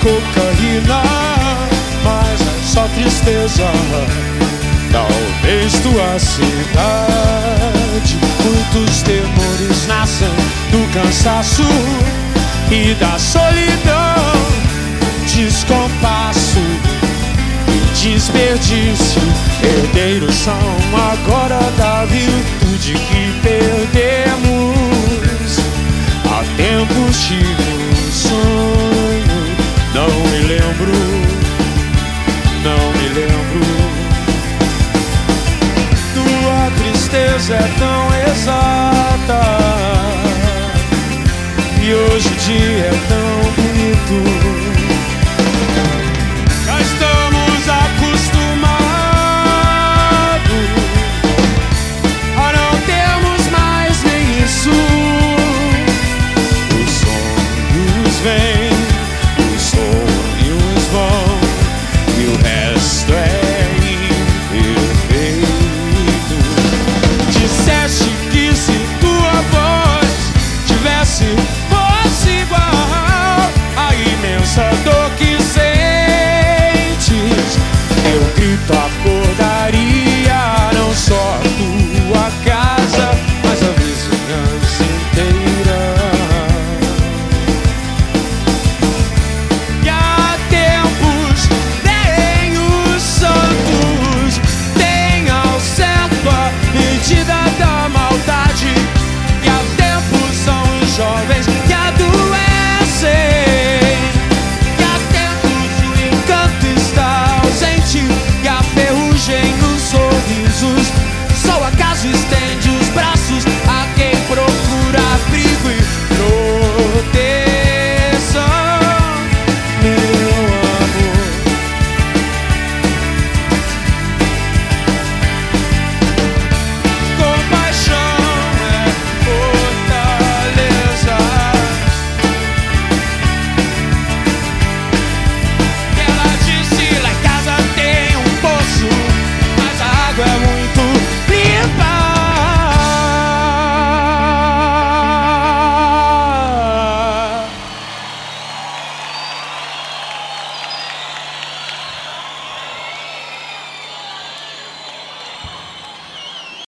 cocaína, mas é só tristeza. Talvez tua cidade, muitos temores nascem do cansaço e da solidão, descompasso e desperdício. Herdeiros são agora da virtude que perdemos. Há tempos tive me lembro. Tua tristeza é tão exata e hoje o dia é tão bonito.